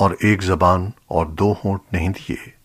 اور ایک زبان اور دو ہونٹ نہیں دیے۔